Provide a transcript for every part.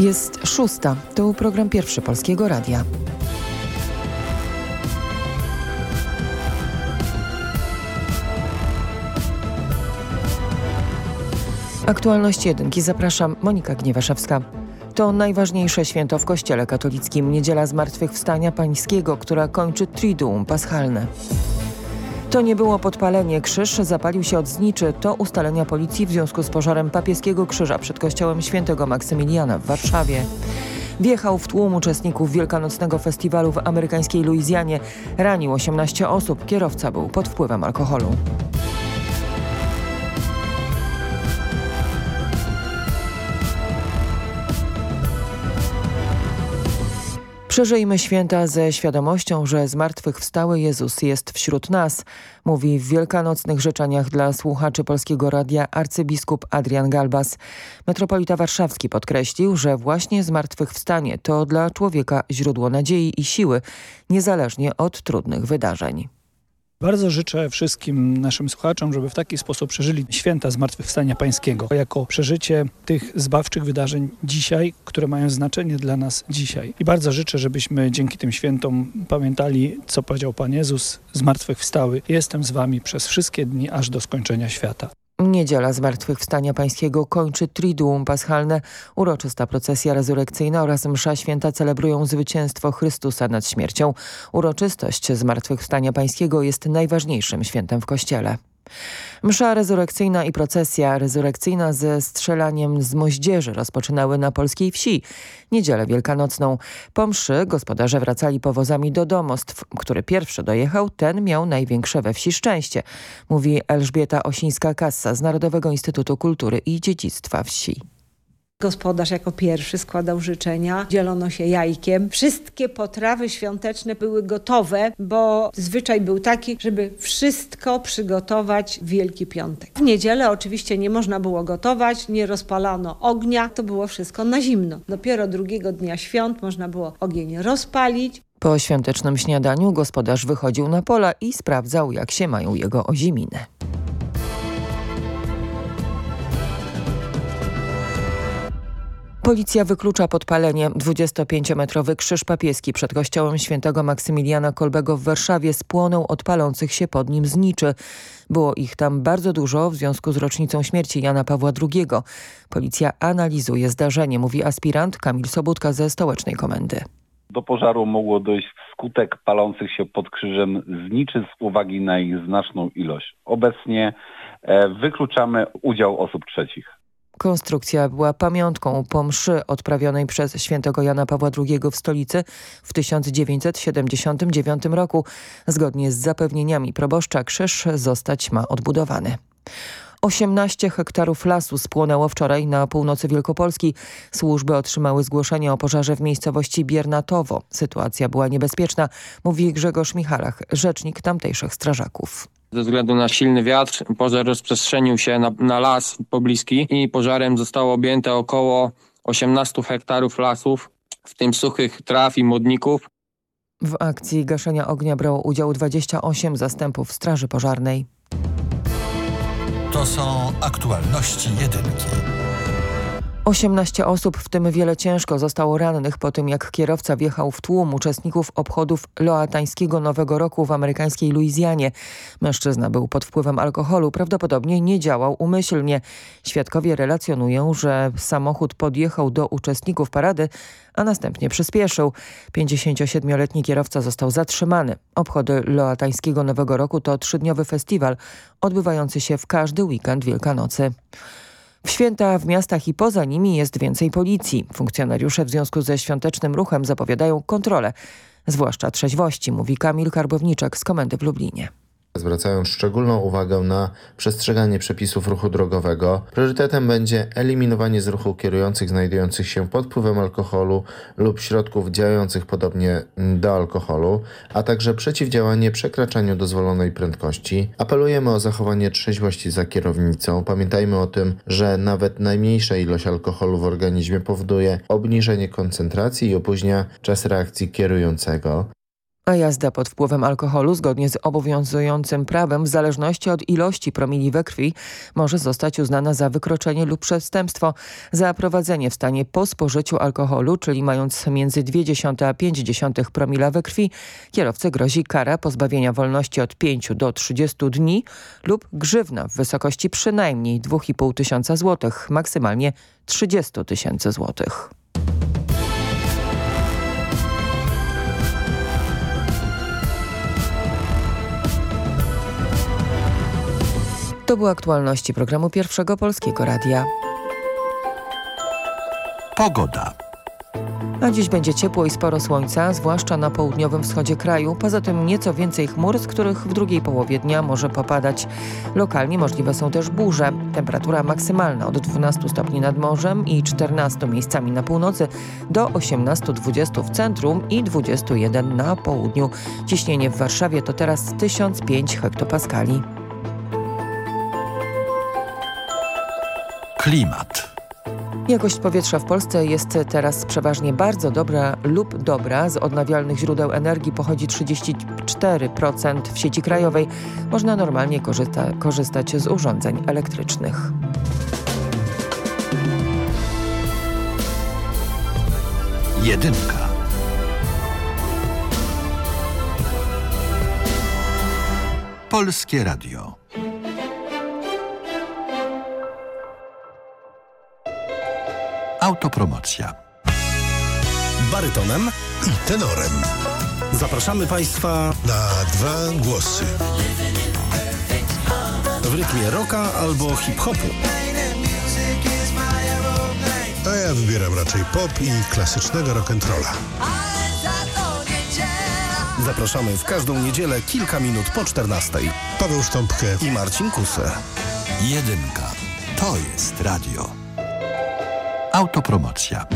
Jest szósta. To program pierwszy Polskiego Radia. Aktualności jedynki zapraszam Monika Gniewaszewska. To najważniejsze święto w Kościele katolickim, niedziela Zmartwychwstania Pańskiego, która kończy Triduum Paschalne. To nie było podpalenie. Krzyż zapalił się od zniczy. To ustalenia policji w związku z pożarem papieskiego krzyża przed kościołem świętego Maksymiliana w Warszawie. Wjechał w tłum uczestników wielkanocnego festiwalu w amerykańskiej Luizjanie. Ranił 18 osób. Kierowca był pod wpływem alkoholu. Przeżyjmy święta ze świadomością, że zmartwychwstały Jezus jest wśród nas, mówi w wielkanocnych życzeniach dla słuchaczy Polskiego Radia arcybiskup Adrian Galbas. Metropolita Warszawski podkreślił, że właśnie zmartwychwstanie to dla człowieka źródło nadziei i siły, niezależnie od trudnych wydarzeń. Bardzo życzę wszystkim naszym słuchaczom, żeby w taki sposób przeżyli święta Zmartwychwstania Pańskiego, jako przeżycie tych zbawczych wydarzeń dzisiaj, które mają znaczenie dla nas dzisiaj. I bardzo życzę, żebyśmy dzięki tym świętom pamiętali, co powiedział Pan Jezus, Zmartwychwstały. Jestem z Wami przez wszystkie dni, aż do skończenia świata. Niedziela Zmartwychwstania Pańskiego kończy Triduum Paschalne. Uroczysta procesja rezurekcyjna oraz msza święta celebrują zwycięstwo Chrystusa nad śmiercią. Uroczystość Zmartwychwstania Pańskiego jest najważniejszym świętem w Kościele. Msza rezurekcyjna i procesja rezurekcyjna ze strzelaniem z moździerzy rozpoczynały na polskiej wsi. Niedzielę wielkanocną. Po mszy gospodarze wracali powozami do domostw. Który pierwszy dojechał, ten miał największe we wsi szczęście, mówi Elżbieta Osińska-Kassa z Narodowego Instytutu Kultury i Dziedzictwa Wsi. Gospodarz jako pierwszy składał życzenia, dzielono się jajkiem. Wszystkie potrawy świąteczne były gotowe, bo zwyczaj był taki, żeby wszystko przygotować w Wielki Piątek. W niedzielę oczywiście nie można było gotować, nie rozpalano ognia, to było wszystko na zimno. Dopiero drugiego dnia świąt można było ogień rozpalić. Po świątecznym śniadaniu gospodarz wychodził na pola i sprawdzał, jak się mają jego oziminy. Policja wyklucza podpalenie. 25-metrowy krzyż papieski przed kościołem świętego Maksymiliana Kolbego w Warszawie spłonął od palących się pod nim zniczy. Było ich tam bardzo dużo w związku z rocznicą śmierci Jana Pawła II. Policja analizuje zdarzenie, mówi aspirant Kamil Sobutka ze Stołecznej Komendy. Do pożaru mogło dojść wskutek palących się pod krzyżem zniczy z uwagi na ich znaczną ilość. Obecnie e, wykluczamy udział osób trzecich. Konstrukcja była pamiątką po mszy odprawionej przez świętego Jana Pawła II w stolicy w 1979 roku. Zgodnie z zapewnieniami proboszcza krzyż zostać ma odbudowany. 18 hektarów lasu spłonęło wczoraj na północy Wielkopolski. Służby otrzymały zgłoszenie o pożarze w miejscowości Biernatowo. Sytuacja była niebezpieczna, mówi Grzegorz Michalach, rzecznik tamtejszych strażaków. Ze względu na silny wiatr pożar rozprzestrzenił się na, na las pobliski i pożarem zostało objęte około 18 hektarów lasów, w tym suchych traw i modników. W akcji gaszenia ognia brało udział 28 zastępów Straży Pożarnej. To są aktualności jedynki. 18 osób, w tym wiele ciężko, zostało rannych po tym, jak kierowca wjechał w tłum uczestników obchodów loatańskiego Nowego Roku w amerykańskiej Luizjanie. Mężczyzna był pod wpływem alkoholu, prawdopodobnie nie działał umyślnie. Świadkowie relacjonują, że samochód podjechał do uczestników parady, a następnie przyspieszył. 57-letni kierowca został zatrzymany. Obchody loatańskiego Nowego Roku to trzydniowy festiwal odbywający się w każdy weekend Wielkanocy. W święta w miastach i poza nimi jest więcej policji. Funkcjonariusze w związku ze świątecznym ruchem zapowiadają kontrolę, zwłaszcza trzeźwości, mówi Kamil Karbowniczek z Komendy w Lublinie. Zwracają szczególną uwagę na przestrzeganie przepisów ruchu drogowego. Priorytetem będzie eliminowanie z ruchu kierujących znajdujących się pod wpływem alkoholu lub środków działających podobnie do alkoholu, a także przeciwdziałanie przekraczaniu dozwolonej prędkości. Apelujemy o zachowanie trzeźwości za kierownicą. Pamiętajmy o tym, że nawet najmniejsza ilość alkoholu w organizmie powoduje obniżenie koncentracji i opóźnia czas reakcji kierującego. Jazda pod wpływem alkoholu zgodnie z obowiązującym prawem w zależności od ilości promili we krwi może zostać uznana za wykroczenie lub przestępstwo. Za prowadzenie w stanie po spożyciu alkoholu, czyli mając między 0,2 a 0,5 promila we krwi, kierowcy grozi kara pozbawienia wolności od 5 do 30 dni lub grzywna w wysokości przynajmniej 2,5 tysiąca złotych, maksymalnie 30 tysięcy złotych. To były aktualności programu Pierwszego Polskiego Radia. Pogoda. A dziś będzie ciepło i sporo słońca, zwłaszcza na południowym wschodzie kraju. Poza tym nieco więcej chmur, z których w drugiej połowie dnia może popadać. Lokalnie możliwe są też burze. Temperatura maksymalna od 12 stopni nad morzem i 14 miejscami na północy do 18-20 w centrum i 21 na południu. Ciśnienie w Warszawie to teraz 1005 hektopaskali. Klimat. Jakość powietrza w Polsce jest teraz przeważnie bardzo dobra lub dobra. Z odnawialnych źródeł energii pochodzi 34% w sieci krajowej. Można normalnie korzysta korzystać z urządzeń elektrycznych. Jedynka. Polskie Radio. Autopromocja. barytonem i tenorem. zapraszamy Państwa Na dwa głosy. w rytmie rocka albo hip-hopu. A ja wybieram raczej pop i klasycznego rock'n'rolla. Zapraszamy w każdą niedzielę kilka minut po 14 Paweł Sztąpkę. i Marcin Kuser. Jedynka. To jest radio. Autopromocja.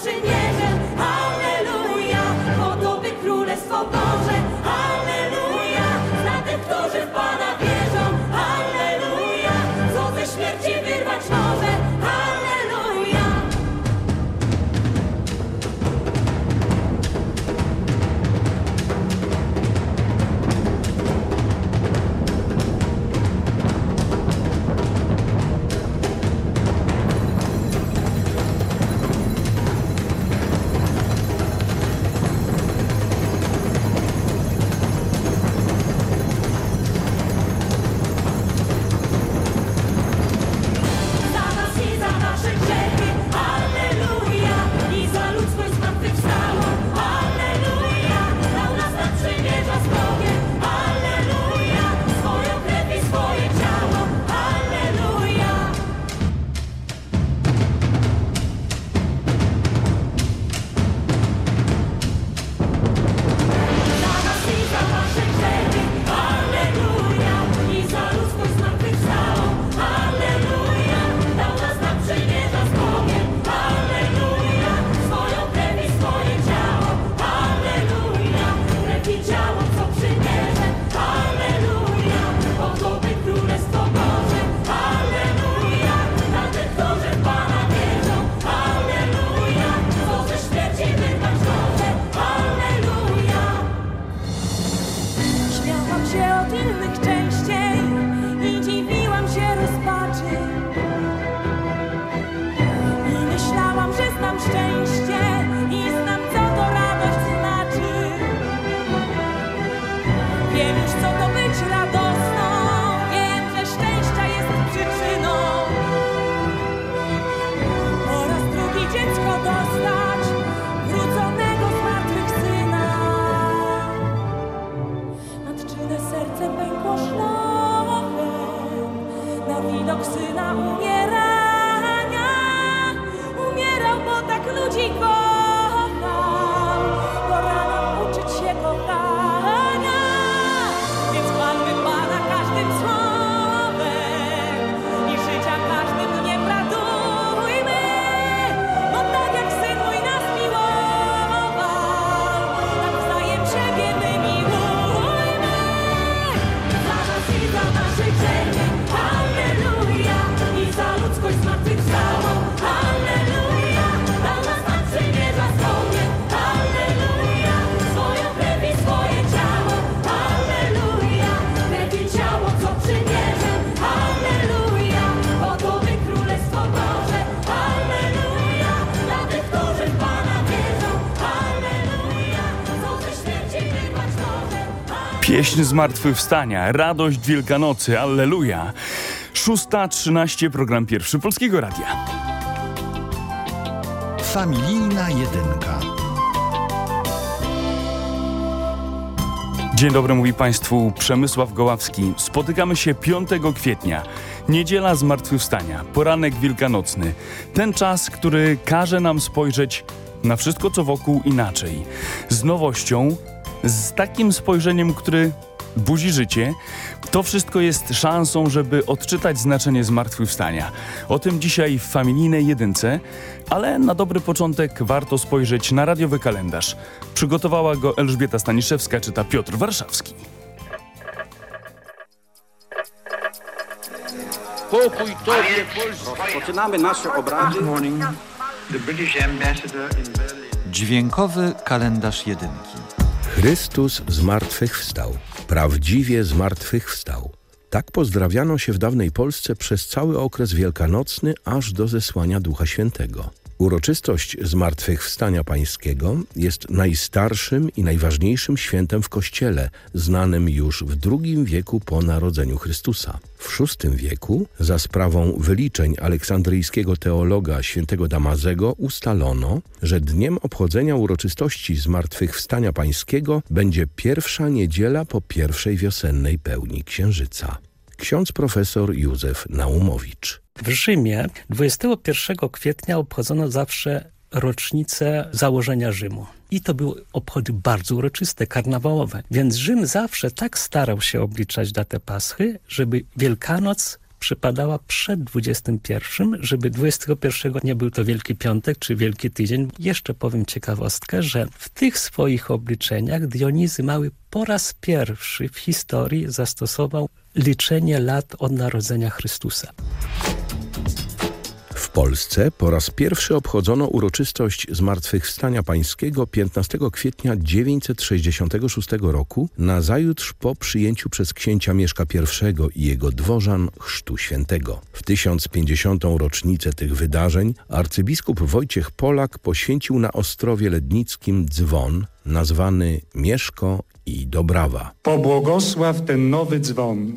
Przymierze. Alleluja, Pieśń zmartwychwstania, radość Wielkanocy, Alleluja. 6.13, program pierwszy Polskiego Radia. Familijna jedynka. Dzień dobry, mówi Państwu Przemysław Goławski. Spotykamy się 5 kwietnia. Niedziela Zmartwychwstania, poranek wielkanocny. Ten czas, który każe nam spojrzeć na wszystko, co wokół inaczej. Z nowością, z takim spojrzeniem, który budzi życie. To wszystko jest szansą, żeby odczytać znaczenie zmartwychwstania. O tym dzisiaj w familijnej jedynce, ale na dobry początek warto spojrzeć na radiowy kalendarz. Przygotowała go Elżbieta Staniszewska, czyta Piotr Warszawski. Pokój Tobie, Polsko. Rozpoczynamy nasze obrady. Dźwiękowy kalendarz jedynki. Chrystus zmartwychwstał. Prawdziwie zmartwychwstał. Tak pozdrawiano się w dawnej Polsce przez cały okres wielkanocny aż do zesłania Ducha Świętego. Uroczystość Zmartwychwstania Pańskiego jest najstarszym i najważniejszym świętem w Kościele, znanym już w II wieku po narodzeniu Chrystusa. W VI wieku, za sprawą wyliczeń aleksandryjskiego teologa świętego Damazego, ustalono, że dniem obchodzenia uroczystości Zmartwychwstania Pańskiego będzie pierwsza niedziela po pierwszej wiosennej pełni Księżyca. Ksiądz profesor Józef Naumowicz. W Rzymie 21 kwietnia obchodzono zawsze rocznicę założenia Rzymu. I to były obchody bardzo uroczyste, karnawałowe. Więc Rzym zawsze tak starał się obliczać datę Paschy, żeby Wielkanoc przypadała przed 21, żeby 21 nie był to Wielki Piątek czy Wielki Tydzień. Jeszcze powiem ciekawostkę, że w tych swoich obliczeniach Dionizy Mały po raz pierwszy w historii zastosował liczenie lat od narodzenia Chrystusa. W Polsce po raz pierwszy obchodzono uroczystość Zmartwychwstania Pańskiego 15 kwietnia 966 roku, nazajutrz po przyjęciu przez księcia Mieszka I i jego dworzan Chrztu Świętego. W 1050. rocznicę tych wydarzeń arcybiskup Wojciech Polak poświęcił na Ostrowie Lednickim dzwon nazwany Mieszko i Dobrawa. Pobłogosław ten nowy dzwon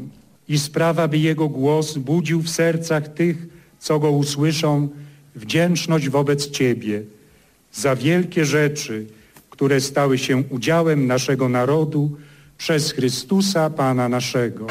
i sprawa, by jego głos budził w sercach tych, co go usłyszą, wdzięczność wobec Ciebie za wielkie rzeczy, które stały się udziałem naszego narodu przez Chrystusa Pana naszego.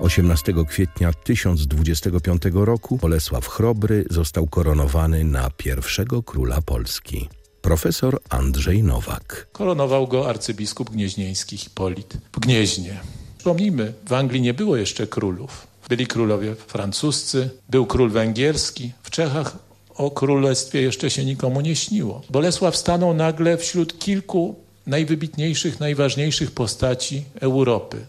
18 kwietnia 1025 roku Bolesław Chrobry został koronowany na pierwszego króla Polski. Profesor Andrzej Nowak. Koronował go arcybiskup gnieźnieński Hipolit w Gnieźnie. Przypomnijmy, w Anglii nie było jeszcze królów. Byli królowie francuscy, był król węgierski. W Czechach o królestwie jeszcze się nikomu nie śniło. Bolesław stanął nagle wśród kilku najwybitniejszych, najważniejszych postaci Europy.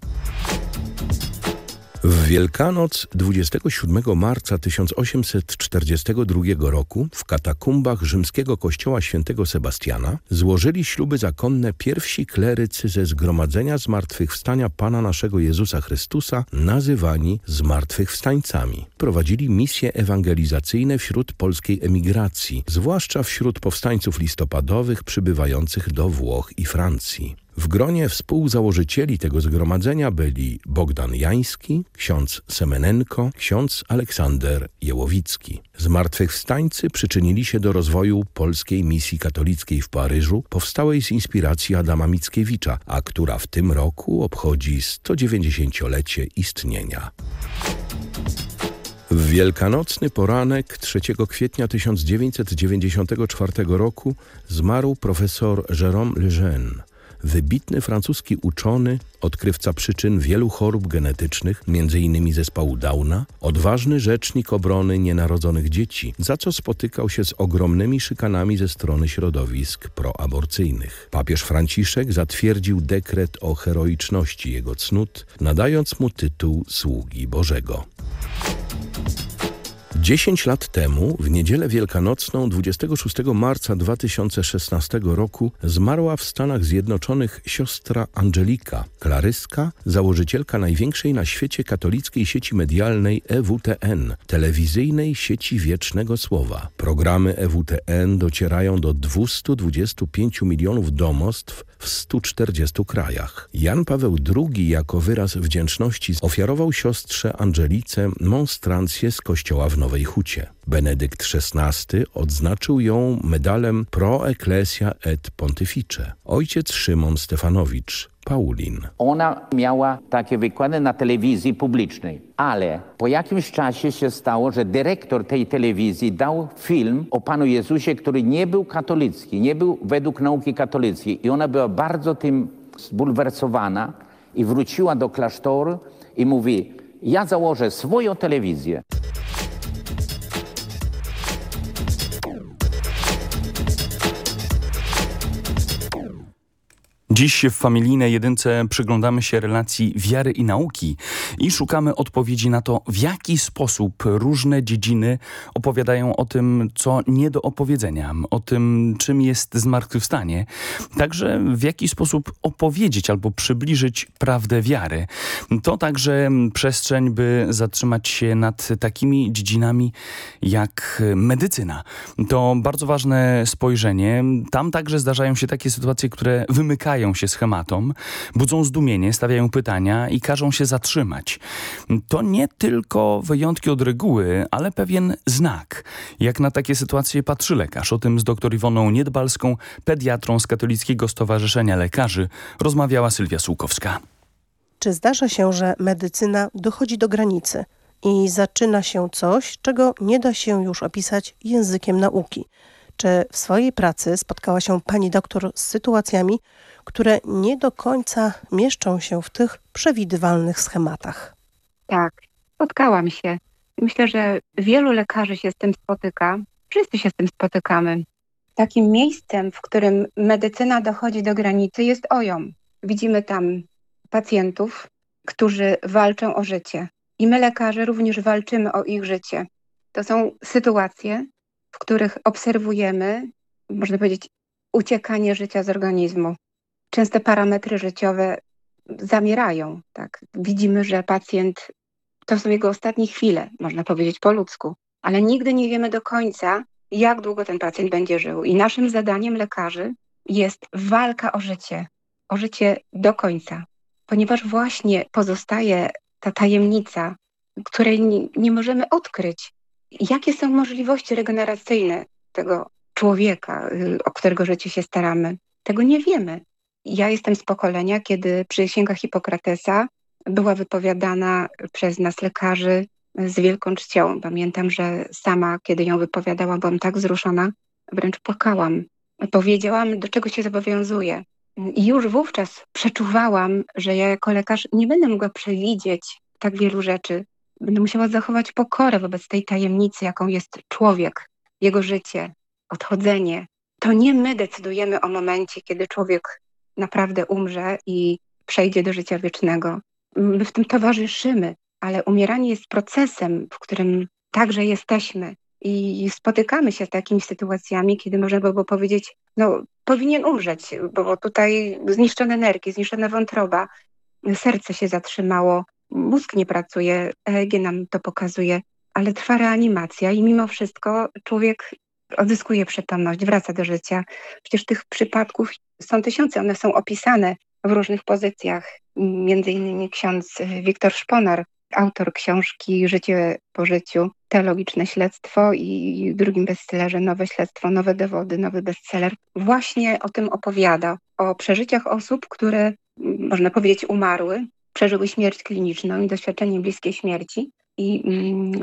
W Wielkanoc 27 marca 1842 roku w katakumbach rzymskiego kościoła świętego Sebastiana złożyli śluby zakonne pierwsi klerycy ze zgromadzenia zmartwychwstania Pana naszego Jezusa Chrystusa, nazywani zmartwychwstańcami. Prowadzili misje ewangelizacyjne wśród polskiej emigracji, zwłaszcza wśród powstańców listopadowych przybywających do Włoch i Francji. W gronie współzałożycieli tego zgromadzenia byli Bogdan Jański, ksiądz Semenenko, ksiądz Aleksander Jełowicki. Zmartwychwstańcy przyczynili się do rozwoju polskiej misji katolickiej w Paryżu, powstałej z inspiracji Adama Mickiewicza, a która w tym roku obchodzi 190-lecie istnienia. W wielkanocny poranek 3 kwietnia 1994 roku zmarł profesor Jérôme Lejeune, wybitny francuski uczony, odkrywca przyczyn wielu chorób genetycznych, m.in. zespołu Downa, odważny rzecznik obrony nienarodzonych dzieci, za co spotykał się z ogromnymi szykanami ze strony środowisk proaborcyjnych. Papież Franciszek zatwierdził dekret o heroiczności jego cnót, nadając mu tytuł sługi Bożego. 10 lat temu, w niedzielę wielkanocną 26 marca 2016 roku, zmarła w Stanach Zjednoczonych siostra Angelika, klaryska, założycielka największej na świecie katolickiej sieci medialnej EWTN, telewizyjnej sieci Wiecznego Słowa. Programy EWTN docierają do 225 milionów domostw w 140 krajach. Jan Paweł II jako wyraz wdzięczności ofiarował siostrze Angelice monstrancję z kościoła w Nowej Hucie. Benedykt XVI odznaczył ją medalem Pro Ecclesia et Pontifice. Ojciec Szymon Stefanowicz, Paulin. Ona miała takie wykłady na telewizji publicznej, ale po jakimś czasie się stało, że dyrektor tej telewizji dał film o Panu Jezusie, który nie był katolicki, nie był według nauki katolickiej. I ona była bardzo tym zbulwersowana i wróciła do klasztoru i mówi, ja założę swoją telewizję. Dziś w Familijnej Jedynce przyglądamy się relacji wiary i nauki i szukamy odpowiedzi na to, w jaki sposób różne dziedziny opowiadają o tym, co nie do opowiedzenia, o tym, czym jest zmartwychwstanie, także w jaki sposób opowiedzieć albo przybliżyć prawdę wiary. To także przestrzeń, by zatrzymać się nad takimi dziedzinami jak medycyna. To bardzo ważne spojrzenie. Tam także zdarzają się takie sytuacje, które wymykają się schematom, budzą zdumienie, stawiają pytania i każą się zatrzymać. To nie tylko wyjątki od reguły, ale pewien znak. Jak na takie sytuacje patrzy lekarz. O tym z dr Iwoną Niedbalską, pediatrą z Katolickiego Stowarzyszenia Lekarzy, rozmawiała Sylwia Sułkowska. Czy zdarza się, że medycyna dochodzi do granicy i zaczyna się coś, czego nie da się już opisać językiem nauki? Czy w swojej pracy spotkała się pani doktor z sytuacjami, które nie do końca mieszczą się w tych przewidywalnych schematach? Tak, spotkałam się. Myślę, że wielu lekarzy się z tym spotyka. Wszyscy się z tym spotykamy. Takim miejscem, w którym medycyna dochodzi do granicy, jest OJOM. Widzimy tam pacjentów, którzy walczą o życie. I my, lekarze, również walczymy o ich życie. To są sytuacje, w których obserwujemy, można powiedzieć, uciekanie życia z organizmu. Często parametry życiowe zamierają. Tak? Widzimy, że pacjent to są jego ostatnie chwile, można powiedzieć po ludzku, ale nigdy nie wiemy do końca, jak długo ten pacjent będzie żył. I naszym zadaniem lekarzy jest walka o życie, o życie do końca, ponieważ właśnie pozostaje ta tajemnica, której nie, nie możemy odkryć. Jakie są możliwości regeneracyjne tego człowieka, y, o którego życie się staramy? Tego nie wiemy. Ja jestem z pokolenia, kiedy przysięga Hipokratesa była wypowiadana przez nas lekarzy z wielką czcią. Pamiętam, że sama, kiedy ją wypowiadałam, byłam tak wzruszona, wręcz płakałam. Powiedziałam, do czego się zobowiązuję. I już wówczas przeczuwałam, że ja jako lekarz nie będę mogła przewidzieć tak wielu rzeczy. Będę musiała zachować pokorę wobec tej tajemnicy, jaką jest człowiek, jego życie, odchodzenie. To nie my decydujemy o momencie, kiedy człowiek naprawdę umrze i przejdzie do życia wiecznego. My w tym towarzyszymy, ale umieranie jest procesem, w którym także jesteśmy. I spotykamy się z takimi sytuacjami, kiedy można by było powiedzieć, no powinien umrzeć, bo tutaj zniszczone nerki, zniszczona wątroba, serce się zatrzymało, mózg nie pracuje, EEG nam to pokazuje, ale trwa reanimacja i mimo wszystko człowiek odzyskuje przytomność, wraca do życia. Przecież tych przypadków są tysiące, one są opisane w różnych pozycjach. Między innymi ksiądz Wiktor Szponar, autor książki Życie po życiu, teologiczne śledztwo i drugim bestsellerze Nowe śledztwo, nowe dowody, nowy bestseller, właśnie o tym opowiada, o przeżyciach osób, które, można powiedzieć, umarły, przeżyły śmierć kliniczną i doświadczenie bliskiej śmierci. I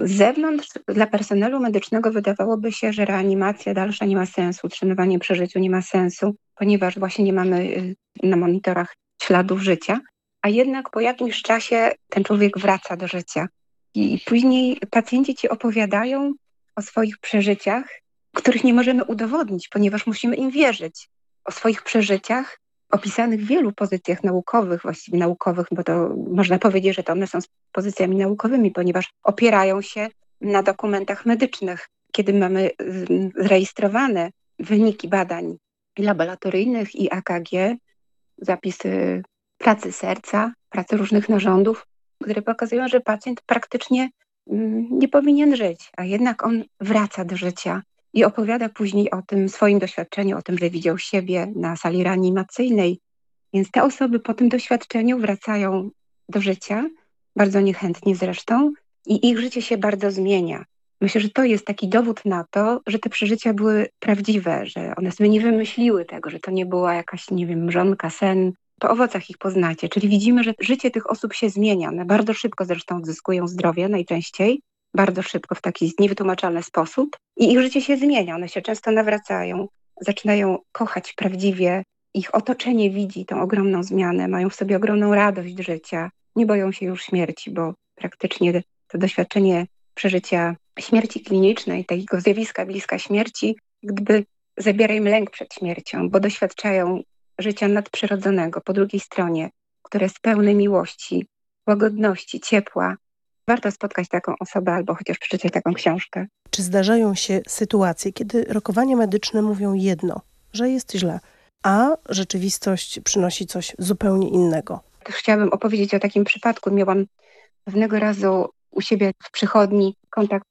z zewnątrz dla personelu medycznego wydawałoby się, że reanimacja dalsza nie ma sensu, utrzymywanie przy życiu nie ma sensu, ponieważ właśnie nie mamy na monitorach śladów życia. A jednak po jakimś czasie ten człowiek wraca do życia. I później pacjenci ci opowiadają o swoich przeżyciach, których nie możemy udowodnić, ponieważ musimy im wierzyć. O swoich przeżyciach opisanych w wielu pozycjach naukowych, właściwie naukowych, bo to można powiedzieć, że to one są pozycjami naukowymi, ponieważ opierają się na dokumentach medycznych. Kiedy mamy zarejestrowane wyniki badań laboratoryjnych i AKG, zapisy pracy serca, pracy różnych narządów, które pokazują, że pacjent praktycznie nie powinien żyć, a jednak on wraca do życia i opowiada później o tym swoim doświadczeniu, o tym, że widział siebie na sali reanimacyjnej. Więc te osoby po tym doświadczeniu wracają do życia, bardzo niechętnie zresztą, i ich życie się bardzo zmienia. Myślę, że to jest taki dowód na to, że te przeżycia były prawdziwe, że one sobie nie wymyśliły tego, że to nie była jakaś, nie wiem, mrzonka, sen. Po owocach ich poznacie, czyli widzimy, że życie tych osób się zmienia. One bardzo szybko zresztą odzyskują zdrowie najczęściej, bardzo szybko w taki niewytłumaczalny sposób i ich życie się zmienia. One się często nawracają, zaczynają kochać prawdziwie. Ich otoczenie widzi tą ogromną zmianę, mają w sobie ogromną radość życia, nie boją się już śmierci, bo praktycznie to doświadczenie przeżycia śmierci klinicznej, takiego zjawiska bliska śmierci, gdyby zabiera im lęk przed śmiercią, bo doświadczają życia nadprzyrodzonego po drugiej stronie, które jest pełne miłości, łagodności, ciepła. Warto spotkać taką osobę albo chociaż przeczytać taką książkę. Czy zdarzają się sytuacje, kiedy rokowania medyczne mówią jedno, że jest źle, a rzeczywistość przynosi coś zupełnie innego? Też chciałabym opowiedzieć o takim przypadku. Miałam pewnego razu u siebie w przychodni kontakt,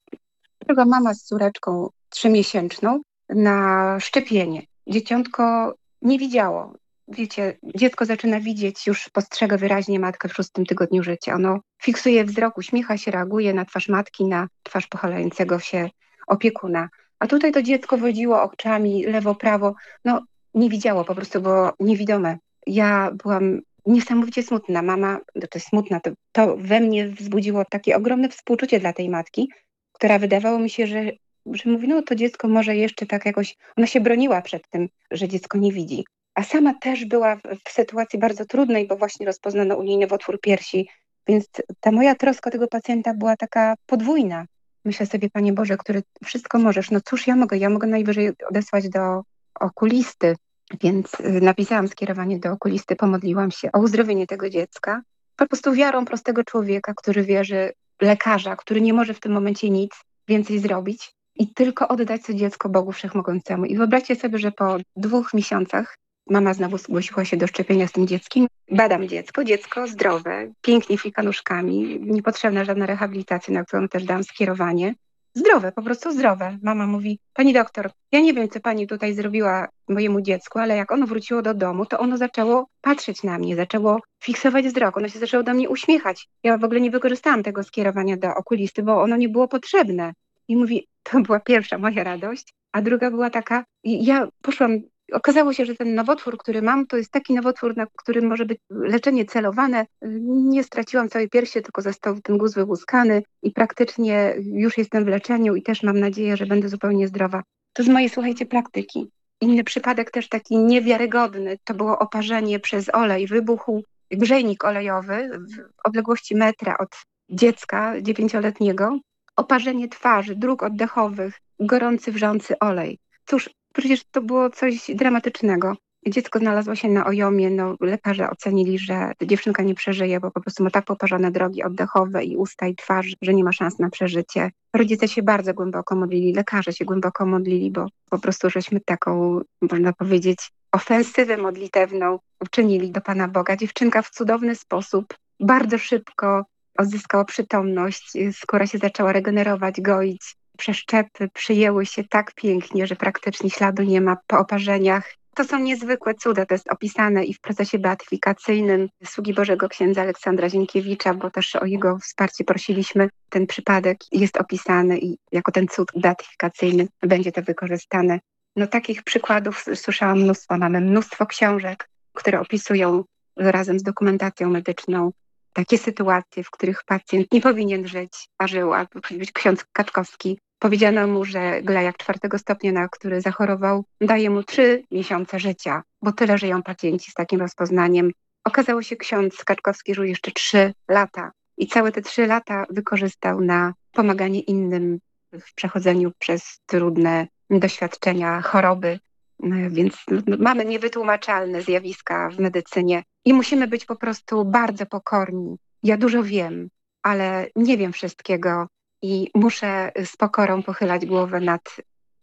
druga mama z córeczką trzymiesięczną na szczepienie. Dzieciątko nie widziało. Wiecie, dziecko zaczyna widzieć, już postrzega wyraźnie matkę w szóstym tygodniu życia. Ono fiksuje wzrok, uśmiecha się, reaguje na twarz matki, na twarz pochylającego się opiekuna. A tutaj to dziecko wodziło oczami lewo, prawo. No, nie widziało, po prostu było niewidome. Ja byłam niesamowicie smutna. Mama, to jest smutna, to, to we mnie wzbudziło takie ogromne współczucie dla tej matki, która wydawało mi się, że, że mówi, no to dziecko może jeszcze tak jakoś, ona się broniła przed tym, że dziecko nie widzi. A sama też była w, w sytuacji bardzo trudnej, bo właśnie rozpoznano u niej nowotwór piersi Więc ta moja troska tego pacjenta była taka podwójna. Myślę sobie, Panie Boże, który wszystko możesz, no cóż ja mogę? Ja mogę najwyżej odesłać do okulisty, więc y, napisałam skierowanie do okulisty, pomodliłam się o uzdrowienie tego dziecka. Po prostu wiarą prostego człowieka, który wierzy, lekarza, który nie może w tym momencie nic więcej zrobić i tylko oddać to dziecko Bogu Wszechmogącemu. I wyobraźcie sobie, że po dwóch miesiącach mama znowu zgłosiła się do szczepienia z tym dzieckiem. Badam dziecko, dziecko zdrowe, pięknie fika nóżkami, niepotrzebna żadna rehabilitacja, na którą też dam skierowanie. Zdrowe, po prostu zdrowe. Mama mówi, pani doktor, ja nie wiem, co pani tutaj zrobiła mojemu dziecku, ale jak ono wróciło do domu, to ono zaczęło patrzeć na mnie, zaczęło fiksować wzrok, ono się zaczęło do mnie uśmiechać. Ja w ogóle nie wykorzystałam tego skierowania do okulisty, bo ono nie było potrzebne. I mówi, to była pierwsza moja radość, a druga była taka, ja poszłam Okazało się, że ten nowotwór, który mam, to jest taki nowotwór, na którym może być leczenie celowane. Nie straciłam całej piersi, tylko został ten guz wyłuskany i praktycznie już jestem w leczeniu i też mam nadzieję, że będę zupełnie zdrowa. To z mojej, słuchajcie, praktyki. Inny przypadek też taki niewiarygodny, to było oparzenie przez olej. Wybuchł grzejnik olejowy w odległości metra od dziecka dziewięcioletniego. Oparzenie twarzy, dróg oddechowych, gorący, wrzący olej. Cóż, przecież to było coś dramatycznego. Dziecko znalazło się na ojomie, no lekarze ocenili, że dziewczynka nie przeżyje, bo po prostu ma tak poparzone drogi oddechowe i usta i twarz, że nie ma szans na przeżycie. Rodzice się bardzo głęboko modlili, lekarze się głęboko modlili, bo po prostu żeśmy taką, można powiedzieć, ofensywę modlitewną uczynili do Pana Boga. Dziewczynka w cudowny sposób, bardzo szybko odzyskała przytomność, skóra się zaczęła regenerować, goić przeszczepy przyjęły się tak pięknie, że praktycznie śladu nie ma po oparzeniach. To są niezwykłe cuda, to jest opisane i w procesie beatyfikacyjnym sługi Bożego księdza Aleksandra Zienkiewicza, bo też o jego wsparcie prosiliśmy. Ten przypadek jest opisany i jako ten cud beatyfikacyjny będzie to wykorzystane. No takich przykładów słyszałam mnóstwo. Mamy mnóstwo książek, które opisują razem z dokumentacją medyczną takie sytuacje, w których pacjent nie powinien żyć, a żył, albo ksiądz Kaczkowski Powiedziano mu, że glejak czwartego stopnia, na który zachorował, daje mu trzy miesiące życia, bo tyle żyją pacjenci z takim rozpoznaniem. Okazało się, ksiądz Kaczkowski żył jeszcze trzy lata i całe te trzy lata wykorzystał na pomaganie innym w przechodzeniu przez trudne doświadczenia, choroby. No, więc mamy niewytłumaczalne zjawiska w medycynie i musimy być po prostu bardzo pokorni. Ja dużo wiem, ale nie wiem wszystkiego i muszę z pokorą pochylać głowę nad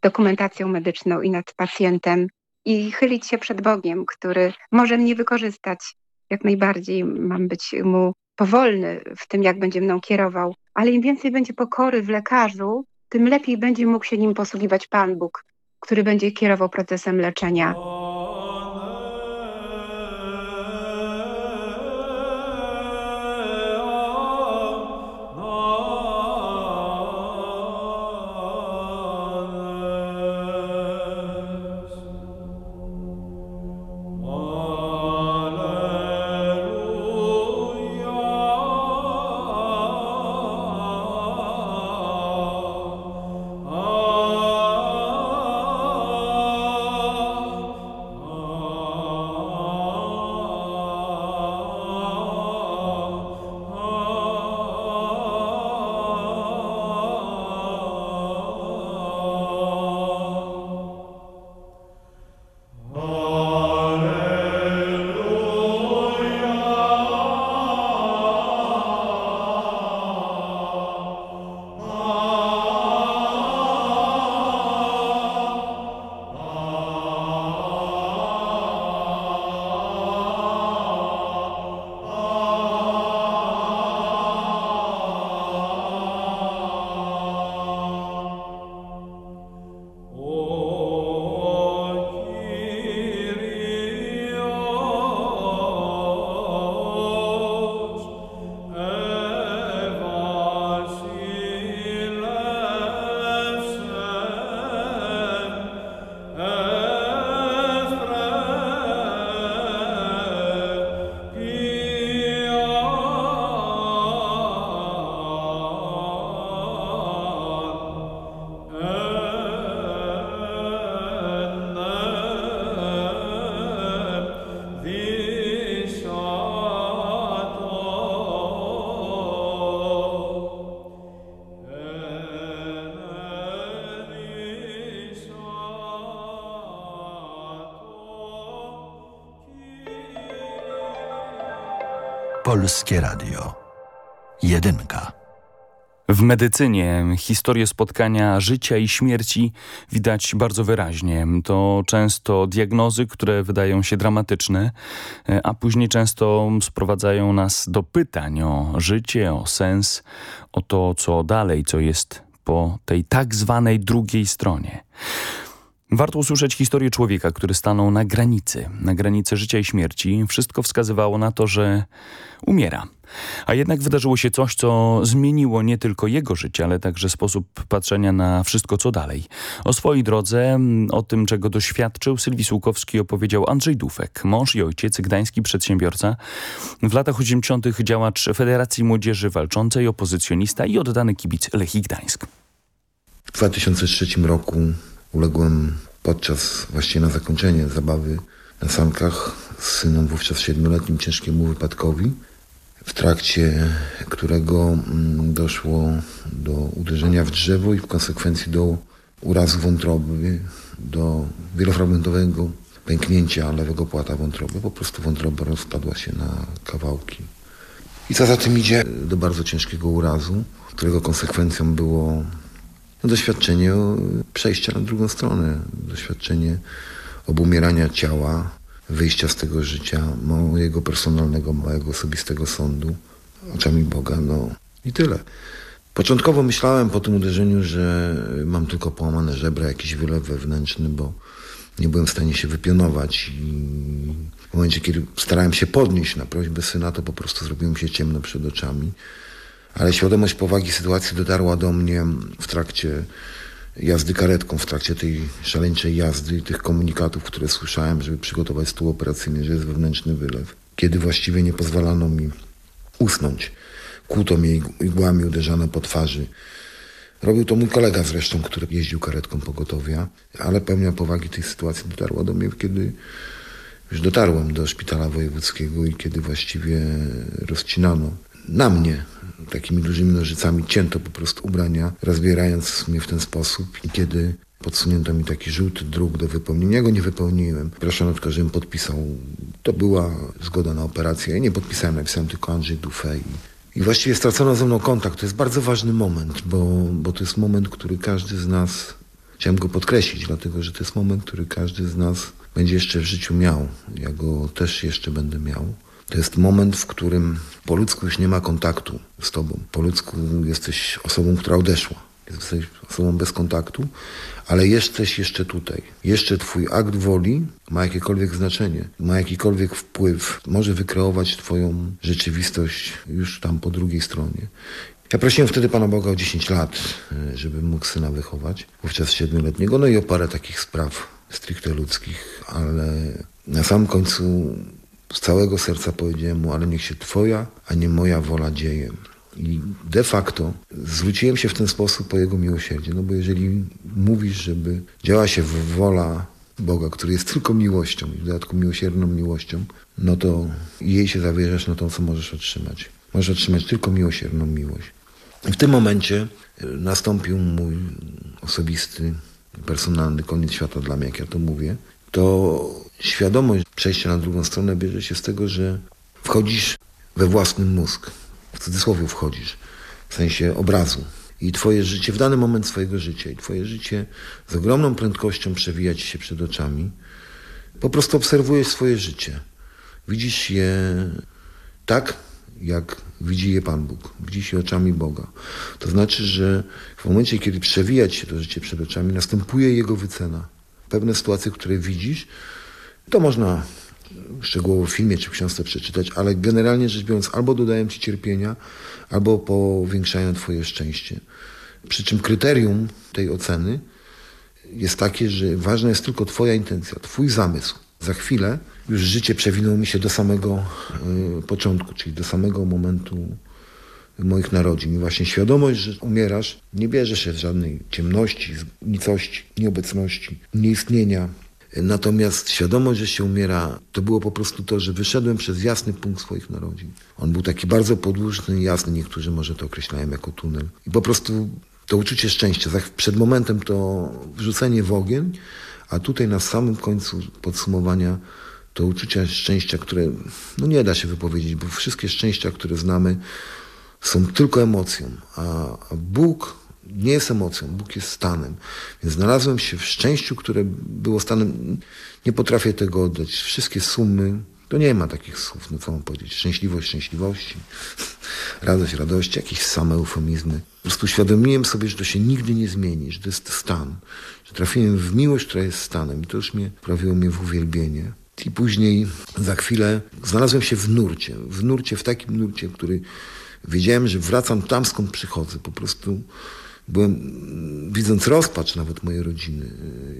dokumentacją medyczną i nad pacjentem i chylić się przed Bogiem, który może mnie wykorzystać. Jak najbardziej mam być mu powolny w tym, jak będzie mną kierował, ale im więcej będzie pokory w lekarzu, tym lepiej będzie mógł się nim posługiwać Pan Bóg, który będzie kierował procesem leczenia. Polskie Radio. Jedynka. W medycynie historię spotkania życia i śmierci widać bardzo wyraźnie. To często diagnozy, które wydają się dramatyczne, a później często sprowadzają nas do pytań o życie, o sens, o to, co dalej, co jest po tej tak zwanej drugiej stronie. Warto usłyszeć historię człowieka, który stanął na granicy, na granicy życia i śmierci. Wszystko wskazywało na to, że umiera. A jednak wydarzyło się coś, co zmieniło nie tylko jego życie, ale także sposób patrzenia na wszystko, co dalej. O swojej drodze, o tym, czego doświadczył, Sylwii Słukowski opowiedział Andrzej Dufek, mąż i ojciec, gdański przedsiębiorca. W latach 80. działacz Federacji Młodzieży Walczącej, opozycjonista i oddany kibic Lechii Gdańsk. W 2003 roku uległem podczas właściwie na zakończenie zabawy na sankach z synem wówczas siedmioletnim ciężkiemu wypadkowi, w trakcie którego doszło do uderzenia w drzewo i w konsekwencji do urazu wątroby, do wielofragmentowego pęknięcia lewego płata wątroby. Po prostu wątroba rozpadła się na kawałki. I co za tym idzie, do bardzo ciężkiego urazu, którego konsekwencją było doświadczenie przejścia na drugą stronę, doświadczenie obumierania ciała, wyjścia z tego życia, mojego personalnego, mojego osobistego sądu, oczami Boga, no i tyle. Początkowo myślałem po tym uderzeniu, że mam tylko połamane żebra, jakiś wylew wewnętrzny, bo nie byłem w stanie się wypionować i w momencie, kiedy starałem się podnieść na prośbę syna, to po prostu zrobiło mi się ciemno przed oczami. Ale świadomość powagi sytuacji dotarła do mnie w trakcie jazdy karetką, w trakcie tej szaleńczej jazdy i tych komunikatów, które słyszałem, żeby przygotować stół operacyjny, że jest wewnętrzny wylew. Kiedy właściwie nie pozwalano mi usnąć. Kłuto mnie igłami, uderzano po twarzy. Robił to mój kolega zresztą, który jeździł karetką pogotowia, ale pełnia powagi tej sytuacji dotarła do mnie, kiedy już dotarłem do szpitala wojewódzkiego i kiedy właściwie rozcinano na mnie takimi dużymi nożycami cięto po prostu ubrania, rozbierając mnie w ten sposób i kiedy podsunięto mi taki żółty druk do wypełnienia, go nie wypełniłem. Proszono tylko, żebym podpisał. To była zgoda na operację. Ja nie podpisałem, napisałem tylko Andrzej Dufej. I właściwie stracono ze mną kontakt. To jest bardzo ważny moment, bo, bo to jest moment, który każdy z nas, chciałem go podkreślić, dlatego że to jest moment, który każdy z nas będzie jeszcze w życiu miał. Ja go też jeszcze będę miał. To jest moment, w którym po ludzku już nie ma kontaktu z tobą. Po ludzku jesteś osobą, która odeszła. Jesteś osobą bez kontaktu, ale jesteś jeszcze tutaj. Jeszcze twój akt woli ma jakiekolwiek znaczenie, ma jakikolwiek wpływ, może wykreować twoją rzeczywistość już tam po drugiej stronie. Ja prosiłem wtedy Pana Boga o 10 lat, żebym mógł syna wychować, wówczas siedmioletniego, no i o parę takich spraw stricte ludzkich, ale na samym końcu z całego serca powiedziałem mu, ale niech się Twoja, a nie moja wola dzieje. I de facto zwróciłem się w ten sposób po Jego miłosierdzie. No bo jeżeli mówisz, żeby działa się wola Boga, który jest tylko miłością i w dodatku miłosierną miłością, no to jej się zawierzasz, no to co możesz otrzymać? Możesz otrzymać tylko miłosierną miłość. I w tym momencie nastąpił mój osobisty, personalny koniec świata dla mnie, jak ja to mówię. To świadomość przejścia na drugą stronę bierze się z tego, że wchodzisz we własny mózg. W cudzysłowie wchodzisz, w sensie obrazu. I twoje życie, w dany moment swojego życia, i twoje życie z ogromną prędkością przewija ci się przed oczami. Po prostu obserwujesz swoje życie. Widzisz je tak, jak widzi je Pan Bóg. Widzisz je oczami Boga. To znaczy, że w momencie, kiedy przewija się to życie przed oczami, następuje jego wycena. Pewne sytuacje, które widzisz, to można szczegółowo w filmie czy w książce przeczytać, ale generalnie rzecz biorąc albo dodają ci cierpienia, albo powiększają twoje szczęście. Przy czym kryterium tej oceny jest takie, że ważna jest tylko twoja intencja, twój zamysł. Za chwilę już życie przewinęło mi się do samego y, początku, czyli do samego momentu moich narodzin. I właśnie świadomość, że umierasz, nie bierze się z żadnej ciemności, nicości, nieobecności, nieistnienia. Natomiast świadomość, że się umiera, to było po prostu to, że wyszedłem przez jasny punkt swoich narodzin. On był taki bardzo podłużny, jasny, niektórzy może to określają jako tunel. I po prostu to uczucie szczęścia, przed momentem to wrzucenie w ogień, a tutaj na samym końcu podsumowania to uczucia szczęścia, które no nie da się wypowiedzieć, bo wszystkie szczęścia, które znamy, są tylko emocją, a Bóg nie jest emocją, Bóg jest stanem. Więc znalazłem się w szczęściu, które było stanem. Nie potrafię tego oddać. Wszystkie sumy, to nie ma takich słów, no co mam powiedzieć. Szczęśliwość szczęśliwości, radość radości, jakieś same eufemizmy. Po prostu uświadomiłem sobie, że to się nigdy nie zmieni, że to jest stan. Że trafiłem w miłość, która jest stanem i to już mnie prawiło mnie w uwielbienie. I później za chwilę znalazłem się w nurcie. W nurcie, w takim nurcie, który wiedziałem, że wracam tam, skąd przychodzę. Po prostu byłem, widząc rozpacz nawet mojej rodziny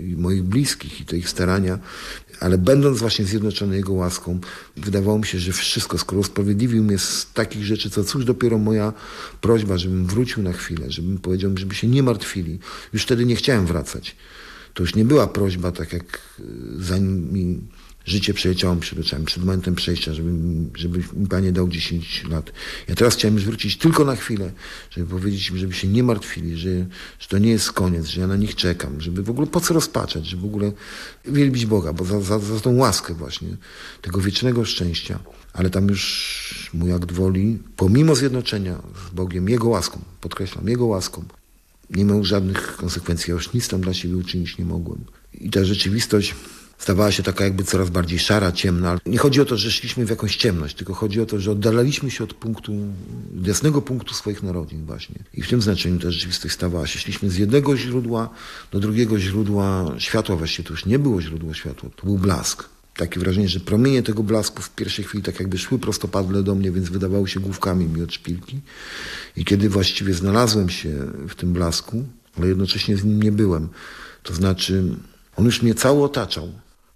i moich bliskich i te ich starania, ale będąc właśnie zjednoczony Jego łaską, wydawało mi się, że wszystko, skoro usprawiedliwił mnie z takich rzeczy, to cóż dopiero moja prośba, żebym wrócił na chwilę, żebym powiedział, żeby się nie martwili. Już wtedy nie chciałem wracać. To już nie była prośba, tak jak zanim mi życie przed oczami, przed momentem przejścia, żeby, żeby mi Panie dał 10 lat. Ja teraz chciałem już wrócić tylko na chwilę, żeby powiedzieć im, żeby się nie martwili, że, że to nie jest koniec, że ja na nich czekam, żeby w ogóle po co rozpaczać, żeby w ogóle wielbić Boga, bo za, za, za tą łaskę właśnie, tego wiecznego szczęścia. Ale tam już mój akt woli, pomimo zjednoczenia z Bogiem, Jego łaską, podkreślam, Jego łaską, nie miał żadnych konsekwencji. Ja już nic tam dla siebie uczynić nie mogłem. I ta rzeczywistość stawała się taka jakby coraz bardziej szara, ciemna. Nie chodzi o to, że szliśmy w jakąś ciemność, tylko chodzi o to, że oddalaliśmy się od punktu, jasnego punktu swoich narodzin właśnie. I w tym znaczeniu ta rzeczywistość stawała się. Szliśmy z jednego źródła do drugiego źródła światła, właściwie to już nie było źródło światła, to był blask. Takie wrażenie, że promienie tego blasku w pierwszej chwili tak jakby szły prostopadle do mnie, więc wydawały się główkami mi od szpilki. I kiedy właściwie znalazłem się w tym blasku, ale jednocześnie z nim nie byłem, to znaczy on już mnie cały otaczał,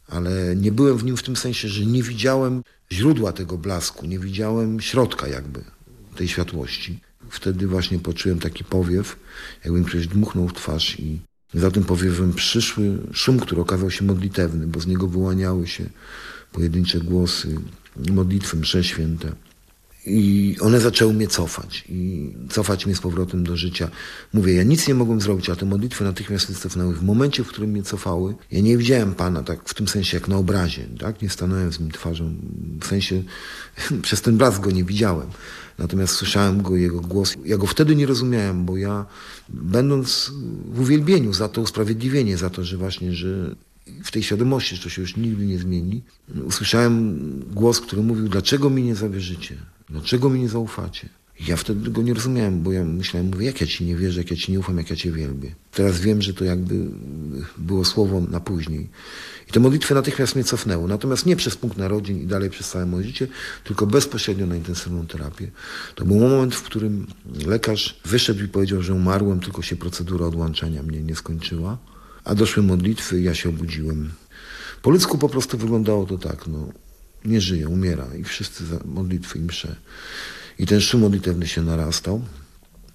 ale nie byłem w nim w tym sensie, że nie widziałem źródła tego blasku, nie widziałem środka jakby tej światłości. Wtedy właśnie poczułem taki powiew, jakby mi ktoś dmuchnął w twarz i za tym powiewem przyszły szum, który okazał się modlitewny, bo z niego wyłaniały się pojedyncze głosy, modlitwy, msze święte. I one zaczęły mnie cofać i cofać mnie z powrotem do życia. Mówię, ja nic nie mogłem zrobić, ale te modlitwy natychmiast mnie cofnęły. W momencie, w którym mnie cofały, ja nie widziałem Pana tak w tym sensie jak na obrazie, tak? Nie stanąłem z nim twarzą, w sensie przez ten blask go nie widziałem. Natomiast słyszałem go, jego głos. Ja go wtedy nie rozumiałem, bo ja będąc w uwielbieniu za to usprawiedliwienie, za to, że właśnie, że w tej świadomości, że to się już nigdy nie zmieni, usłyszałem głos, który mówił, dlaczego mi nie zawierzycie? Dlaczego mi nie zaufacie? Ja wtedy go nie rozumiałem, bo ja myślałem, mówię, jak ja ci nie wierzę, jak ja ci nie ufam, jak ja cię wielbię. Teraz wiem, że to jakby było słowo na później. I te modlitwy natychmiast mnie cofnęły. Natomiast nie przez punkt narodzin i dalej przez całe moje życie, tylko bezpośrednio na intensywną terapię. To był moment, w którym lekarz wyszedł i powiedział, że umarłem, tylko się procedura odłączania mnie nie skończyła. A doszły modlitwy ja się obudziłem. Po ludzku po prostu wyglądało to tak, no, nie żyje, umiera i wszyscy za modlitwy i msze. I ten szum modlitewny się narastał,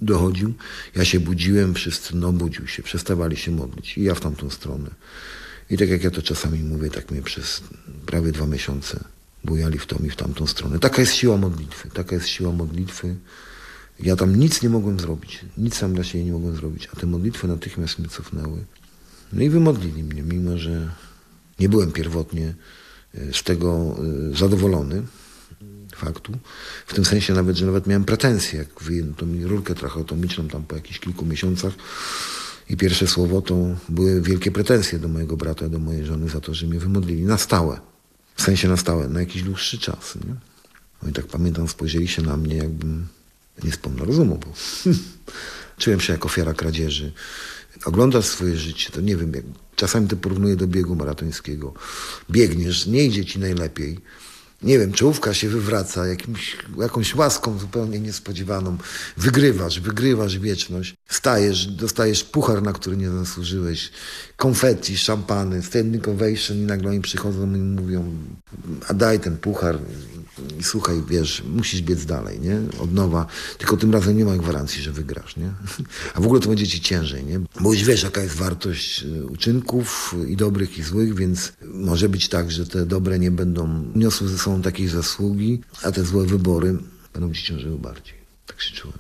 dochodził, ja się budziłem, wszyscy, no budził się, przestawali się modlić i ja w tamtą stronę. I tak jak ja to czasami mówię, tak mnie przez prawie dwa miesiące bujali w tą i w tamtą stronę. Taka jest siła modlitwy, taka jest siła modlitwy. Ja tam nic nie mogłem zrobić, nic sam dla siebie nie mogłem zrobić, a te modlitwy natychmiast mnie cofnęły. No i wymodlili mnie, mimo że nie byłem pierwotnie z tego zadowolony faktu. W tym sensie nawet, że nawet miałem pretensje, jak wyjęto mi rurkę tracheotomiczną tam po jakichś kilku miesiącach i pierwsze słowo to były wielkie pretensje do mojego brata, do mojej żony za to, że mnie wymodlili na stałe. W sensie na stałe, na jakiś dłuższy czas. Nie? No i tak pamiętam, spojrzeli się na mnie, jakbym nie wspomniał rozumu, bo czułem się jak ofiara kradzieży. Oglądasz swoje życie, to nie wiem, jak, czasami to porównuję do biegu maratońskiego. Biegniesz, nie idzie ci najlepiej. Nie wiem, czołówka się wywraca jakimś, jakąś łaską zupełnie niespodziewaną. Wygrywasz, wygrywasz wieczność. Stajesz, dostajesz puchar, na który nie zasłużyłeś. Konfetti, szampany, standing ovation i nagle oni przychodzą i mówią a daj ten puchar i słuchaj, wiesz, musisz biec dalej, nie? Od nowa. Tylko tym razem nie ma gwarancji, że wygrasz, nie? A w ogóle to będzie ci ciężej, nie? Bo już wiesz, jaka jest wartość uczynków i dobrych i złych, więc może być tak, że te dobre nie będą niosły ze sobą takiej zasługi, a te złe wybory będą ci ciążyły bardziej. Tak się czułem.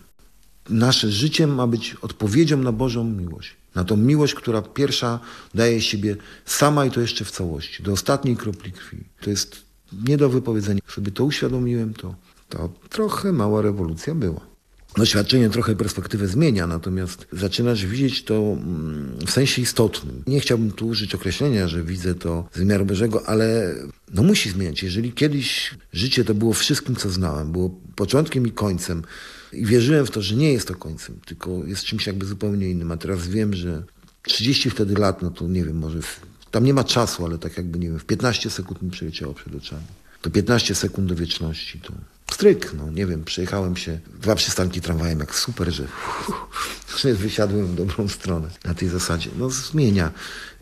Nasze życie ma być odpowiedzią na Bożą miłość. Na tą miłość, która pierwsza daje siebie sama i to jeszcze w całości, do ostatniej kropli krwi. To jest nie do wypowiedzenia. Sobie to uświadomiłem, to, to trochę mała rewolucja była. Doświadczenie trochę perspektywę zmienia, natomiast zaczynasz widzieć to mm, w sensie istotnym. Nie chciałbym tu użyć określenia, że widzę to z wymiaru Bożego, ale no musi zmieniać. Jeżeli kiedyś życie to było wszystkim, co znałem, było początkiem i końcem i wierzyłem w to, że nie jest to końcem, tylko jest czymś jakby zupełnie innym, a teraz wiem, że 30 wtedy lat, no to nie wiem, może w, tam nie ma czasu, ale tak jakby, nie wiem, w 15 sekund mi przeleciało przed oczami. To 15 sekund do wieczności, to stryk, no nie wiem, przejechałem się dwa przystanki tramwajem, jak super, że, że wysiadłem w dobrą stronę na tej zasadzie. No zmienia.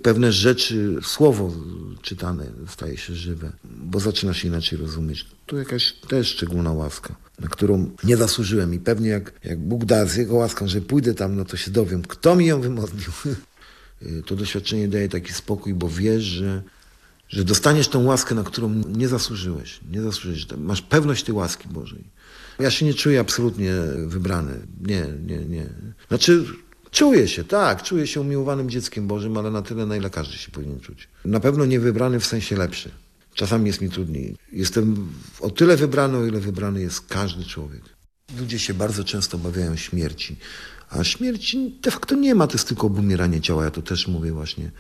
Pewne rzeczy, słowo czytane staje się żywe, bo zaczyna się inaczej rozumieć. To jakaś też szczególna łaska, na którą nie zasłużyłem i pewnie jak, jak Bóg da z Jego łaską, że pójdę tam, no to się dowiem, kto mi ją wymodlił. To doświadczenie daje taki spokój, bo wiesz, że że dostaniesz tą łaskę, na którą nie zasłużyłeś. Nie zasłużyłeś. Masz pewność tej łaski Bożej. Ja się nie czuję absolutnie wybrany. Nie, nie, nie. Znaczy, czuję się, tak, czuję się umiłowanym dzieckiem Bożym, ale na tyle, na ile każdy się powinien czuć. Na pewno nie wybrany w sensie lepszy. Czasami jest mi trudniej. Jestem o tyle wybrany, o ile wybrany jest każdy człowiek. Ludzie się bardzo często obawiają śmierci. A śmierci de facto nie ma, to jest tylko obumieranie ciała, ja to też mówię właśnie.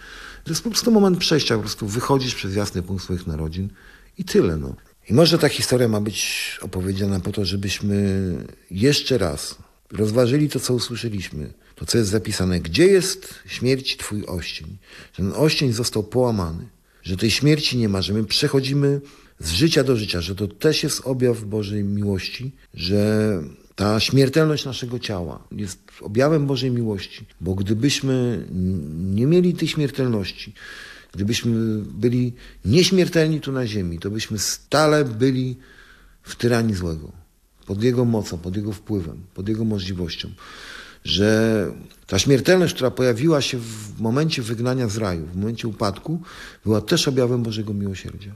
To jest po prostu moment przejścia, po prostu wychodzisz przez jasny punkt swoich narodzin i tyle. No. I może ta historia ma być opowiedziana po to, żebyśmy jeszcze raz rozważyli to, co usłyszeliśmy, to, co jest zapisane. Gdzie jest śmierć Twój oścień? Że ten oścień został połamany, że tej śmierci nie ma, że my przechodzimy z życia do życia, że to też jest objaw Bożej miłości, że ta śmiertelność naszego ciała jest objawem Bożej miłości, bo gdybyśmy nie mieli tej śmiertelności, gdybyśmy byli nieśmiertelni tu na ziemi, to byśmy stale byli w tyranii złego, pod jego mocą, pod jego wpływem, pod jego możliwością. Że ta śmiertelność, która pojawiła się w momencie wygnania z raju, w momencie upadku, była też objawem Bożego miłosierdzia.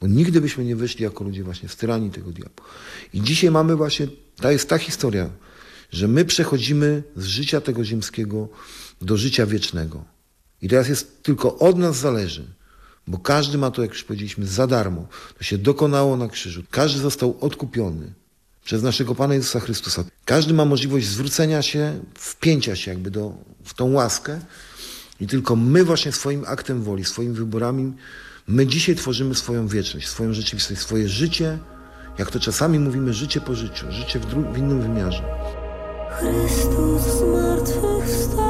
Bo nigdy byśmy nie wyszli jako ludzie właśnie z tyranii tego diabła. I dzisiaj mamy właśnie, to jest ta historia, że my przechodzimy z życia tego ziemskiego do życia wiecznego. I teraz jest tylko od nas zależy, bo każdy ma to, jak już powiedzieliśmy, za darmo. To się dokonało na krzyżu. Każdy został odkupiony przez naszego Pana Jezusa Chrystusa. Każdy ma możliwość zwrócenia się, wpięcia się jakby do, w tą łaskę i tylko my właśnie swoim aktem woli, swoimi wyborami My dzisiaj tworzymy swoją wieczność, swoją rzeczywistość, swoje życie, jak to czasami mówimy, życie po życiu, życie w, w innym wymiarze. Chrystus zmartwychwstał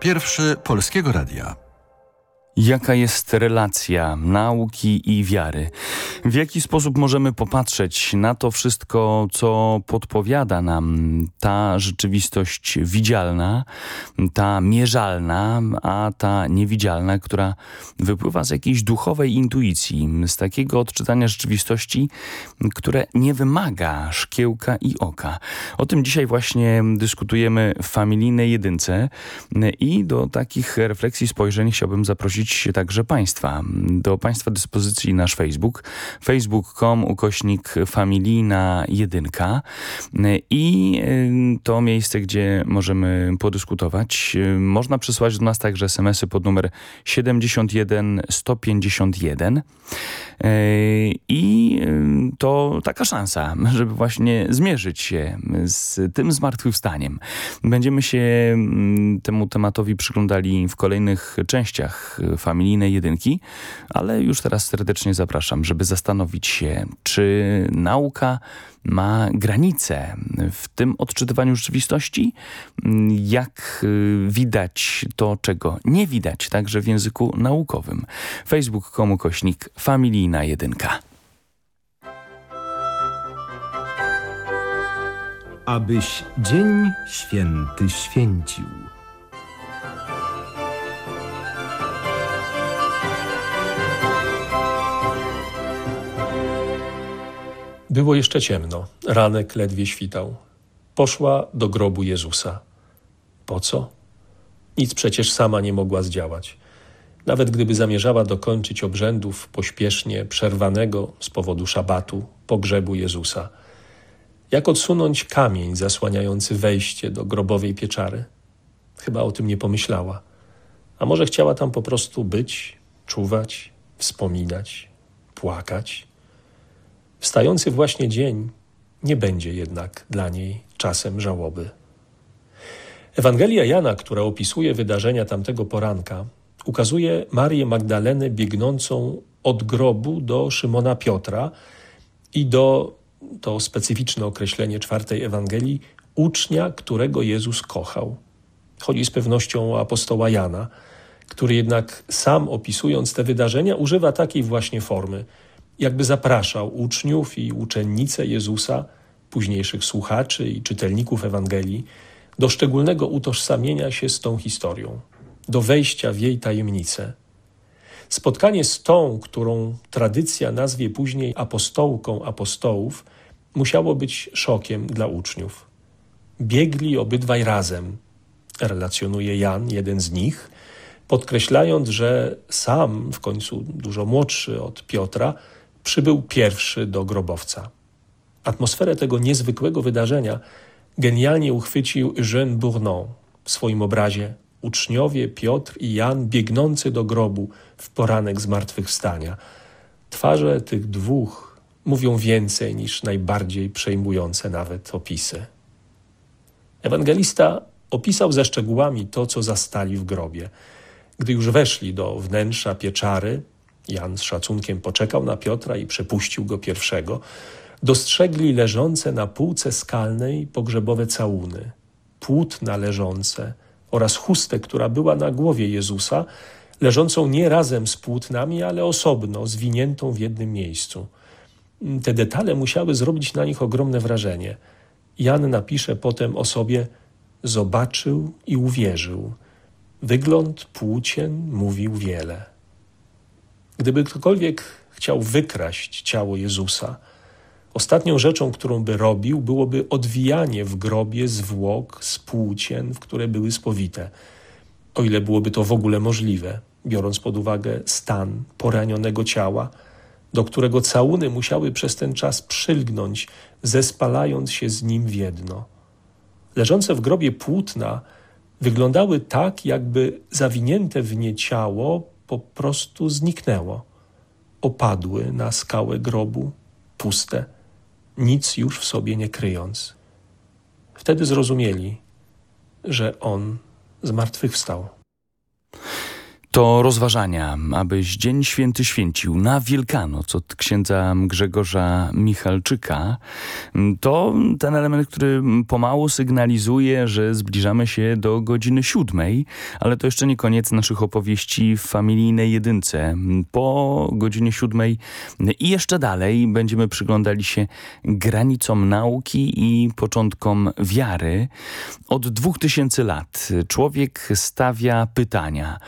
pierwszy Polskiego Radia. Jaka jest relacja nauki i wiary? W jaki sposób możemy popatrzeć na to wszystko, co podpowiada nam ta rzeczywistość widzialna, ta mierzalna, a ta niewidzialna, która wypływa z jakiejś duchowej intuicji, z takiego odczytania rzeczywistości, które nie wymaga szkiełka i oka. O tym dzisiaj właśnie dyskutujemy w familijnej jedynce i do takich refleksji, spojrzeń chciałbym zaprosić także Państwa. Do Państwa dyspozycji nasz Facebook, facebook.com ukośnik familijna jedynka i y, to miejsce, gdzie możemy podyskutować. Y, Można przysłać do nas także smsy pod numer 71 151 Y, i to taka szansa, żeby właśnie zmierzyć się z tym zmartwychwstaniem. Będziemy się mm, temu tematowi przyglądali w kolejnych częściach familijnej jedynki, ale już teraz serdecznie zapraszam, żeby zastanowić się, czy nauka ma granice w tym odczytywaniu rzeczywistości, jak y, widać to, czego nie widać, także w języku naukowym. Facebook.com kośnik familijna jedynka. Abyś dzień święty święcił. Było jeszcze ciemno, ranek ledwie świtał. Poszła do grobu Jezusa. Po co? Nic przecież sama nie mogła zdziałać. Nawet gdyby zamierzała dokończyć obrzędów pośpiesznie przerwanego z powodu szabatu pogrzebu Jezusa. Jak odsunąć kamień zasłaniający wejście do grobowej pieczary? Chyba o tym nie pomyślała. A może chciała tam po prostu być, czuwać, wspominać, płakać? Wstający właśnie dzień nie będzie jednak dla niej czasem żałoby. Ewangelia Jana, która opisuje wydarzenia tamtego poranka, ukazuje Marię Magdalenę biegnącą od grobu do Szymona Piotra i do, to specyficzne określenie czwartej Ewangelii, ucznia, którego Jezus kochał. Chodzi z pewnością o apostoła Jana, który jednak sam opisując te wydarzenia używa takiej właśnie formy – jakby zapraszał uczniów i uczennice Jezusa, późniejszych słuchaczy i czytelników Ewangelii, do szczególnego utożsamienia się z tą historią, do wejścia w jej tajemnicę. Spotkanie z tą, którą tradycja nazwie później apostołką apostołów, musiało być szokiem dla uczniów. Biegli obydwaj razem, relacjonuje Jan, jeden z nich, podkreślając, że sam, w końcu dużo młodszy od Piotra, przybył pierwszy do grobowca. Atmosferę tego niezwykłego wydarzenia genialnie uchwycił Eugène Bournon w swoim obrazie Uczniowie Piotr i Jan biegnący do grobu w poranek zmartwychwstania. Twarze tych dwóch mówią więcej niż najbardziej przejmujące nawet opisy. Ewangelista opisał ze szczegółami to, co zastali w grobie. Gdy już weszli do wnętrza pieczary, Jan z szacunkiem poczekał na Piotra i przepuścił go pierwszego. Dostrzegli leżące na półce skalnej pogrzebowe całuny, płótna leżące oraz chustę, która była na głowie Jezusa, leżącą nie razem z płótnami, ale osobno, zwiniętą w jednym miejscu. Te detale musiały zrobić na nich ogromne wrażenie. Jan napisze potem o sobie: Zobaczył i uwierzył. Wygląd płócien mówił wiele. Gdyby ktokolwiek chciał wykraść ciało Jezusa, ostatnią rzeczą, którą by robił, byłoby odwijanie w grobie zwłok z płócien, w które były spowite, o ile byłoby to w ogóle możliwe, biorąc pod uwagę stan poranionego ciała, do którego całuny musiały przez ten czas przylgnąć, zespalając się z nim w jedno. Leżące w grobie płótna wyglądały tak, jakby zawinięte w nie ciało po prostu zniknęło. Opadły na skałę grobu, puste, nic już w sobie nie kryjąc. Wtedy zrozumieli, że on zmartwychwstał. To rozważania, abyś Dzień Święty święcił na Wielkanoc od księdza Grzegorza Michalczyka. To ten element, który pomału sygnalizuje, że zbliżamy się do godziny siódmej, ale to jeszcze nie koniec naszych opowieści w familijnej jedynce. Po godzinie siódmej i jeszcze dalej będziemy przyglądali się granicom nauki i początkom wiary. Od dwóch tysięcy lat człowiek stawia pytania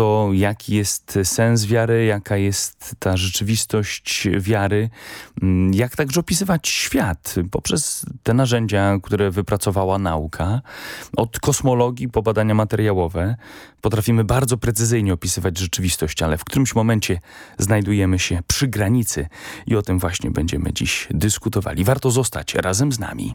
to, jaki jest sens wiary, jaka jest ta rzeczywistość wiary, jak także opisywać świat poprzez te narzędzia, które wypracowała nauka. Od kosmologii po badania materiałowe potrafimy bardzo precyzyjnie opisywać rzeczywistość, ale w którymś momencie znajdujemy się przy granicy i o tym właśnie będziemy dziś dyskutowali. Warto zostać razem z nami.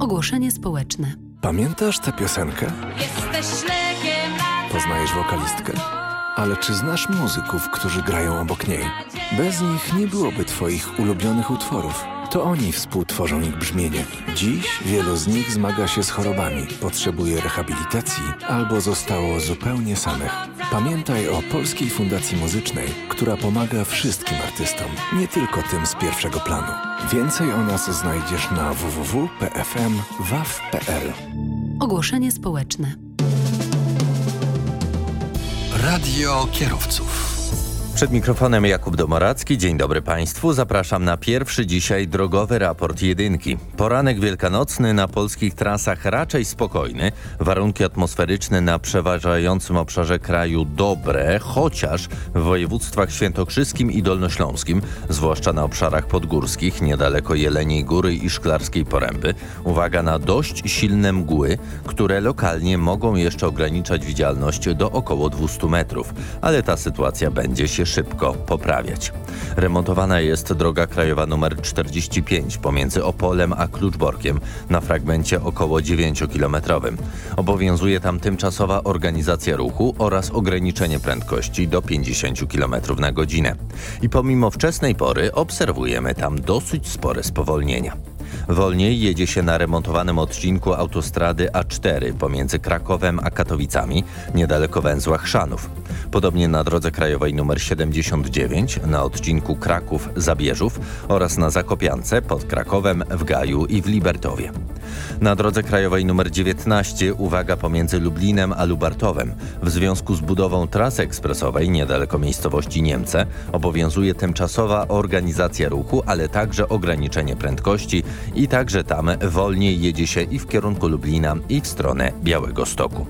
Ogłoszenie społeczne. Pamiętasz tę piosenkę? Jesteś Poznajesz wokalistkę? Ale czy znasz muzyków, którzy grają obok niej? Bez nich nie byłoby twoich ulubionych utworów. To oni współtworzą ich brzmienie. Dziś wielu z nich zmaga się z chorobami, potrzebuje rehabilitacji albo zostało zupełnie samych. Pamiętaj o Polskiej Fundacji Muzycznej, która pomaga wszystkim artystom, nie tylko tym z pierwszego planu. Więcej o nas znajdziesz na www.pfm.waw.pl. Ogłoszenie społeczne. Radio kierowców. Przed mikrofonem Jakub Domoracki. Dzień dobry Państwu. Zapraszam na pierwszy dzisiaj drogowy raport jedynki. Poranek wielkanocny na polskich trasach raczej spokojny. Warunki atmosferyczne na przeważającym obszarze kraju dobre, chociaż w województwach świętokrzyskim i dolnośląskim, zwłaszcza na obszarach podgórskich, niedaleko Jeleniej Góry i Szklarskiej Poręby, uwaga na dość silne mgły, które lokalnie mogą jeszcze ograniczać widzialność do około 200 metrów, ale ta sytuacja będzie się szybko poprawiać. Remontowana jest droga krajowa nr 45 pomiędzy Opolem a Kluczborkiem na fragmencie około 9-kilometrowym. Obowiązuje tam tymczasowa organizacja ruchu oraz ograniczenie prędkości do 50 km na godzinę. I pomimo wczesnej pory obserwujemy tam dosyć spore spowolnienia. Wolniej jedzie się na remontowanym odcinku autostrady A4 pomiędzy Krakowem a Katowicami, niedaleko węzła Chrzanów. Podobnie na drodze krajowej nr 79 na odcinku Kraków-Zabierzów oraz na Zakopiance pod Krakowem, w Gaju i w Libertowie. Na drodze krajowej nr 19 uwaga pomiędzy Lublinem a Lubartowem. W związku z budową trasy ekspresowej niedaleko miejscowości Niemce obowiązuje tymczasowa organizacja ruchu, ale także ograniczenie prędkości i także tam wolniej jedzie się i w kierunku Lublina i w stronę Białego Stoku.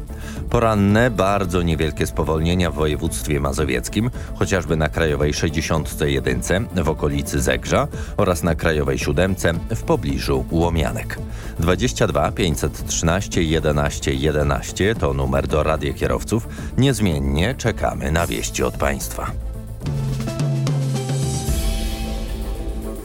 Poranne, bardzo niewielkie spowolnienia w województwie mazowieckim, chociażby na krajowej 61 w okolicy Zegrza oraz na krajowej 7 w pobliżu Łomianek. 22 513 11 11 to numer do radiokierowców. Niezmiennie czekamy na wieści od Państwa.